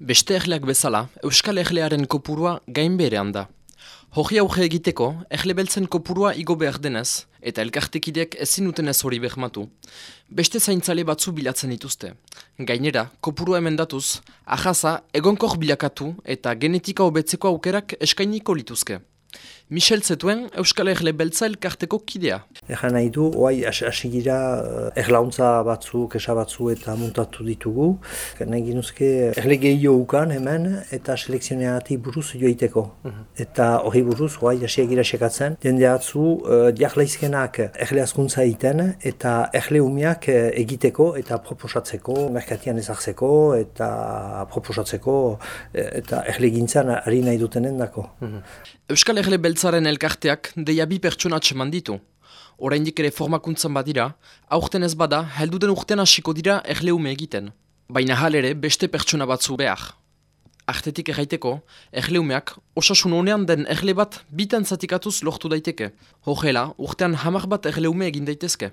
Beste erleak bezala, Euskal Erlearen kopurua gainberean da. Hori auge egiteko, erle beltzen kopurua igo behar denez, eta elkartekideak ezin utenez hori behmatu. Beste zaintzale batzu bilatzen dituzte. Gainera, kopurua emendatuz, ahaza egonkor bilakatu eta genetika hobetzeko aukerak eskainiko lituzke. Michel Zetuen, Euskal Herle Beltza elkarteko kidea. Egan nahi du, oai hasi gira eh, erlauntza batzu, kesa batzu eta muntatu ditugu. Nahi ginuzke erle gehiago ukan hemen eta selekzioneati buruz joiteko. Mhm. Eta hori buruz, oai hasi gira sekatzen. Jende atzu, uh, diaklaizkenak erle askuntza egiten eta erle umiak eh, egiteko eta proposatzeko, merkatian ezartzeko eta proposatzeko eta erle gintzan ari nahi dutenen dako. Mhm. Euskal Erle Beltzaren elkarteak deia bi pertsona atseman ditu. Oraindik ere formakuntzan badira, aurten ez bada, helduden urten hasiko dira erleume egiten. Baina halere beste pertsona batzu behar. Artetik erraiteko, erleumeak osasun honean den erle bat bitan zatikatuz lortu daiteke. Hogela, urtean hamar bat erleume egin daitezke.